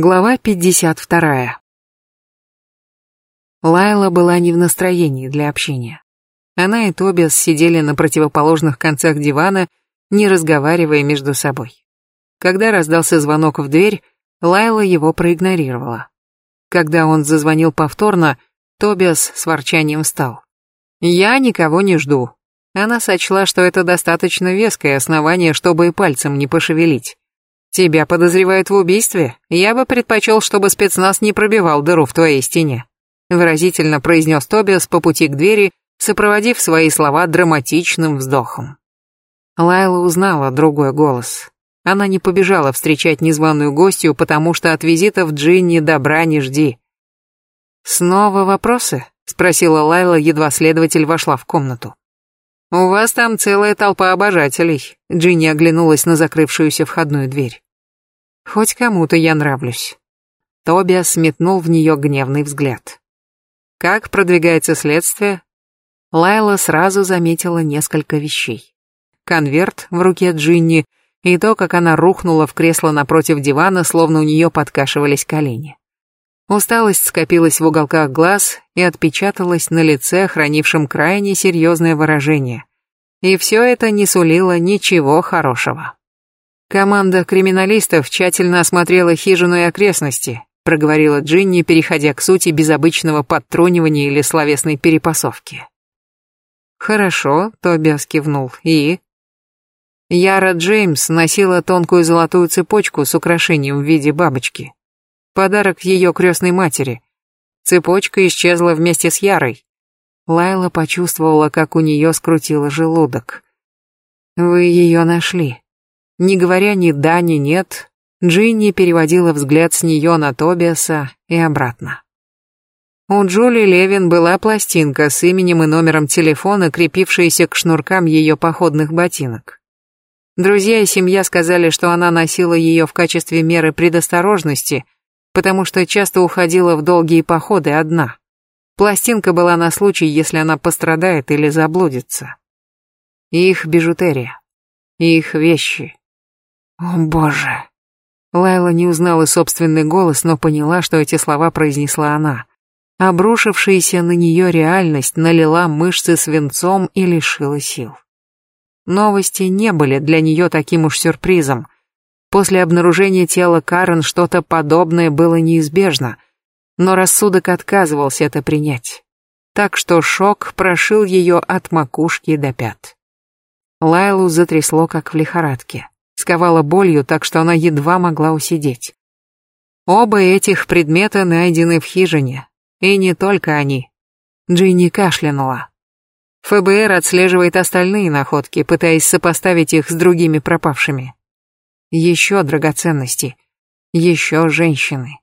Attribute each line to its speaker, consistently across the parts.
Speaker 1: Глава 52. Лайла была не в настроении для общения. Она и Тобиас сидели на противоположных концах дивана, не разговаривая между собой. Когда раздался звонок в дверь, Лайла его проигнорировала. Когда он зазвонил повторно, Тобиас с ворчанием встал. «Я никого не жду». Она сочла, что это достаточно веское основание, чтобы и пальцем не пошевелить. Тебя подозревают в убийстве? Я бы предпочел, чтобы спецназ не пробивал дыру в твоей стене. Выразительно произнес Тобиас по пути к двери, сопроводив свои слова драматичным вздохом. Лайла узнала другой голос. Она не побежала встречать незваную гостью, потому что от визитов Джинни добра не жди. «Снова вопросы?» — спросила Лайла, едва следователь вошла в комнату. «У вас там целая толпа обожателей», — Джинни оглянулась на закрывшуюся входную дверь. «Хоть кому-то я нравлюсь». Тобиас сметнул в нее гневный взгляд. «Как продвигается следствие?» Лайла сразу заметила несколько вещей. Конверт в руке Джинни и то, как она рухнула в кресло напротив дивана, словно у нее подкашивались колени. Усталость скопилась в уголках глаз и отпечаталась на лице, хранившем крайне серьезное выражение. И все это не сулило ничего хорошего. Команда криминалистов тщательно осмотрела хижину и окрестности, проговорила Джинни, переходя к сути без обычного подтрунивания или словесной перепасовки. Хорошо, Тобиас кивнул. И Яра Джеймс носила тонкую золотую цепочку с украшением в виде бабочки. Подарок ее крестной матери. Цепочка исчезла вместе с Ярой. Лайла почувствовала, как у нее скрутило желудок. «Вы ее нашли». Не говоря ни да, ни нет, Джинни переводила взгляд с нее на Тобиаса и обратно. У Джули Левин была пластинка с именем и номером телефона, крепившаяся к шнуркам ее походных ботинок. Друзья и семья сказали, что она носила ее в качестве меры предосторожности – потому что часто уходила в долгие походы одна. Пластинка была на случай, если она пострадает или заблудится. их бижутерия. их вещи. О боже. Лайла не узнала собственный голос, но поняла, что эти слова произнесла она. Обрушившаяся на нее реальность налила мышцы свинцом и лишила сил. Новости не были для нее таким уж сюрпризом. После обнаружения тела Карен что-то подобное было неизбежно, но рассудок отказывался это принять. Так что шок прошил ее от макушки до пят. Лайлу затрясло, как в лихорадке. Сковала болью, так что она едва могла усидеть. Оба этих предмета найдены в хижине. И не только они. Джинни кашлянула. ФБР отслеживает остальные находки, пытаясь сопоставить их с другими пропавшими. Еще драгоценности. Еще женщины.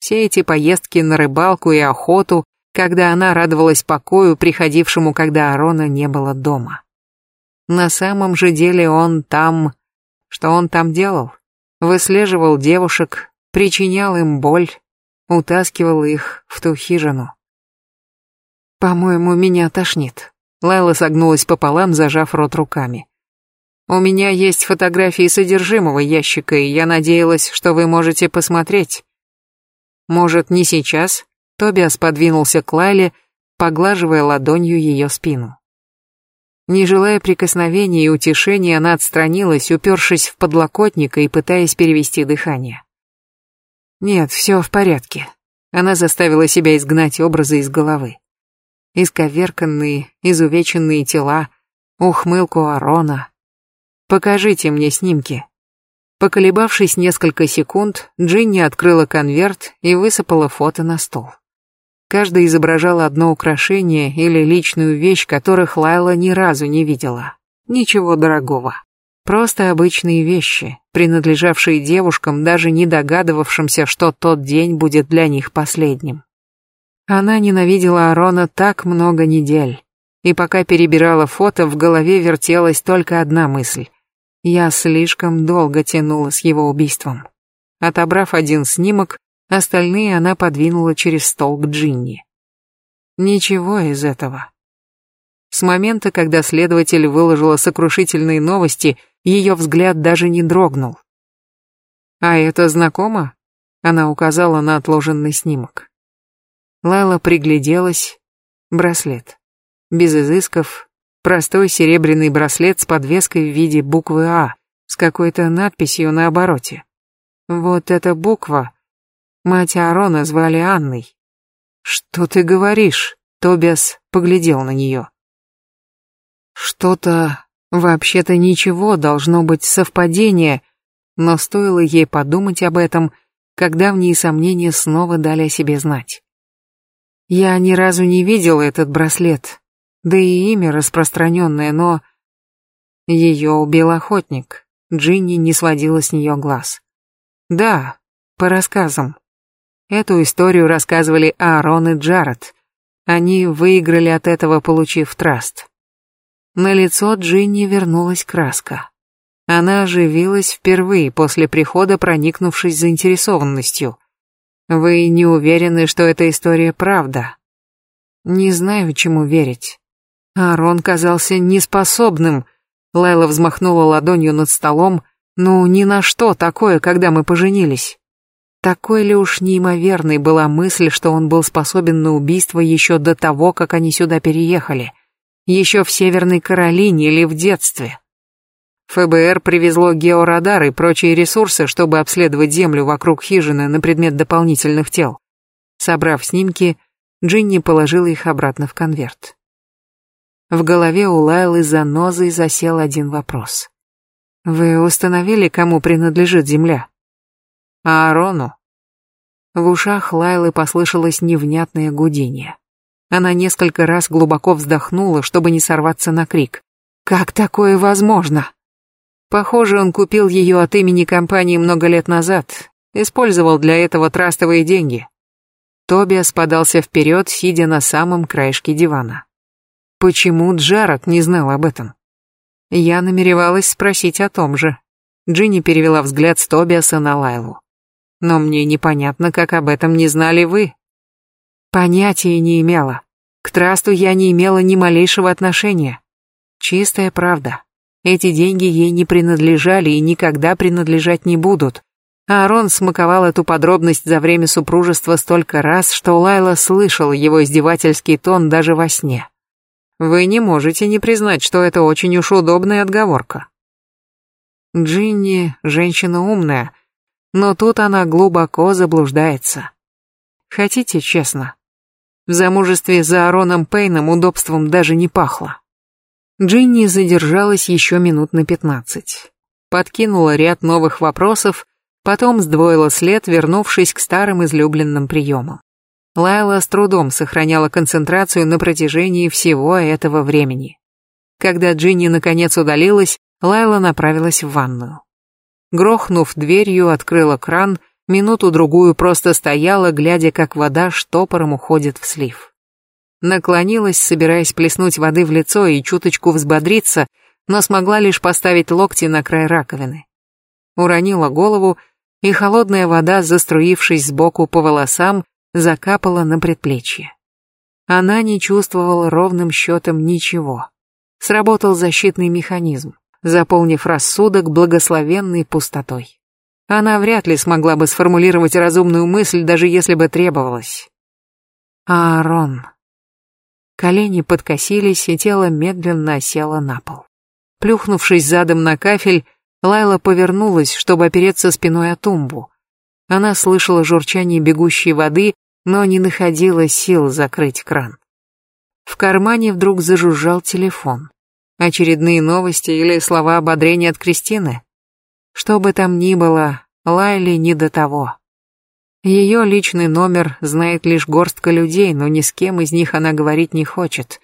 Speaker 1: Все эти поездки на рыбалку и охоту, когда она радовалась покою, приходившему, когда Арона не было дома. На самом же деле он там... Что он там делал? Выслеживал девушек, причинял им боль, утаскивал их в ту хижину. «По-моему, меня тошнит». Лайла согнулась пополам, зажав рот руками. У меня есть фотографии содержимого ящика, и я надеялась, что вы можете посмотреть. Может, не сейчас? Тобиас подвинулся к Лайле, поглаживая ладонью ее спину. Не желая прикосновения и утешения, она отстранилась, упершись в подлокотник и пытаясь перевести дыхание. Нет, все в порядке. Она заставила себя изгнать образы из головы. Исковерканные, изувеченные тела, ухмылку Арона, Покажите мне снимки. Поколебавшись несколько секунд, Джинни открыла конверт и высыпала фото на стол. Каждая изображала одно украшение или личную вещь, которых Лайла ни разу не видела. Ничего дорогого. Просто обычные вещи, принадлежавшие девушкам, даже не догадывавшимся, что тот день будет для них последним. Она ненавидела Арона так много недель, и пока перебирала фото, в голове вертелась только одна мысль. Я слишком долго тянула с его убийством. Отобрав один снимок, остальные она подвинула через стол к Джинни. Ничего из этого. С момента, когда следователь выложила сокрушительные новости, ее взгляд даже не дрогнул. «А это знакомо?» Она указала на отложенный снимок. Лайла пригляделась. Браслет. Без изысков. Простой серебряный браслет с подвеской в виде буквы А, с какой-то надписью на обороте. Вот эта буква. Мать Аарона звали Анной. «Что ты говоришь?» Тобиас поглядел на нее. Что-то, вообще-то ничего, должно быть совпадение, но стоило ей подумать об этом, как давние сомнения снова дали о себе знать. Я ни разу не видел этот браслет, да и имя распространенное, но... Ее убил охотник. Джинни не сводила с нее глаз. Да, по рассказам. Эту историю рассказывали Аарон и Джаред. Они выиграли от этого, получив траст. На лицо Джинни вернулась краска. Она оживилась впервые после прихода, проникнувшись заинтересованностью. Вы не уверены, что эта история правда? Не знаю, чему верить. Аарон казался неспособным. Лайла взмахнула ладонью над столом. Ну, ни на что такое, когда мы поженились. Такой ли уж неимоверной была мысль, что он был способен на убийство еще до того, как они сюда переехали. Еще в Северной Каролине или в детстве. ФБР привезло георадар и прочие ресурсы, чтобы обследовать землю вокруг хижины на предмет дополнительных тел. Собрав снимки, Джинни положила их обратно в конверт. В голове у Лайлы занозой засел один вопрос. «Вы установили, кому принадлежит земля?» «Аарону». В ушах Лайлы послышалось невнятное гудение. Она несколько раз глубоко вздохнула, чтобы не сорваться на крик. «Как такое возможно?» Похоже, он купил ее от имени компании много лет назад, использовал для этого трастовые деньги. Тобиас подался вперед, сидя на самом краешке дивана. Почему Джаред не знал об этом? Я намеревалась спросить о том же. Джинни перевела взгляд с Тобиаса на Лайлу. Но мне непонятно, как об этом не знали вы. Понятия не имела. К трасту я не имела ни малейшего отношения. Чистая правда. Эти деньги ей не принадлежали и никогда принадлежать не будут. Аарон смаковал эту подробность за время супружества столько раз, что Лайла слышала его издевательский тон даже во сне. Вы не можете не признать, что это очень уж удобная отговорка. Джинни – женщина умная, но тут она глубоко заблуждается. Хотите честно? В замужестве за Аароном Пейном удобством даже не пахло. Джинни задержалась еще минут на пятнадцать. Подкинула ряд новых вопросов, потом сдвоила след, вернувшись к старым излюбленным приемам. Лайла с трудом сохраняла концентрацию на протяжении всего этого времени. Когда Джинни наконец удалилась, Лайла направилась в ванную. Грохнув дверью, открыла кран, минуту-другую просто стояла, глядя, как вода штопором уходит в слив наклонилась, собираясь плеснуть воды в лицо и чуточку взбодриться, но смогла лишь поставить локти на край раковины. Уронила голову, и холодная вода, заструившись сбоку по волосам, закапала на предплечье. Она не чувствовала ровным счетом ничего. Сработал защитный механизм, заполнив рассудок благословенной пустотой. Она вряд ли смогла бы сформулировать разумную мысль, даже если бы требовалось. Аарон. Колени подкосились, и тело медленно осело на пол. Плюхнувшись задом на кафель, Лайла повернулась, чтобы опереться спиной о тумбу. Она слышала журчание бегущей воды, но не находила сил закрыть кран. В кармане вдруг зажужжал телефон. Очередные новости или слова ободрения от Кристины? Что бы там ни было, Лайле не до того. Ее личный номер знает лишь горстка людей, но ни с кем из них она говорить не хочет.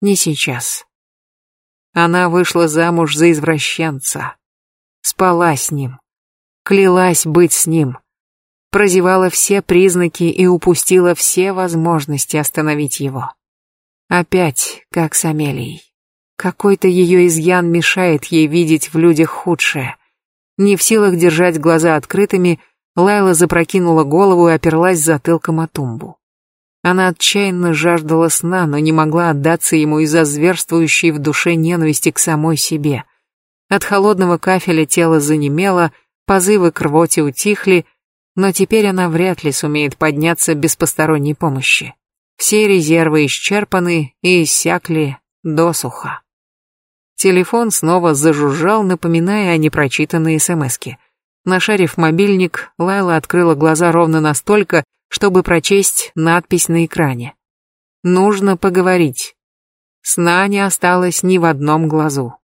Speaker 1: Не сейчас. Она вышла замуж за извращенца. Спала с ним. Клялась быть с ним. Прозевала все признаки и упустила все возможности остановить его. Опять, как с Амелией. Какой-то ее изъян мешает ей видеть в людях худшее. Не в силах держать глаза открытыми, Лайла запрокинула голову и оперлась затылком о тумбу. Она отчаянно жаждала сна, но не могла отдаться ему из-за зверствующей в душе ненависти к самой себе. От холодного кафеля тело занемело, позывы к рвоте утихли, но теперь она вряд ли сумеет подняться без посторонней помощи. Все резервы исчерпаны и иссякли досуха. Телефон снова зажужжал, напоминая о непрочитанной СМСке. Нашарив мобильник, Лайла открыла глаза ровно настолько, чтобы прочесть надпись на экране. «Нужно поговорить». Сна не осталось ни в одном глазу.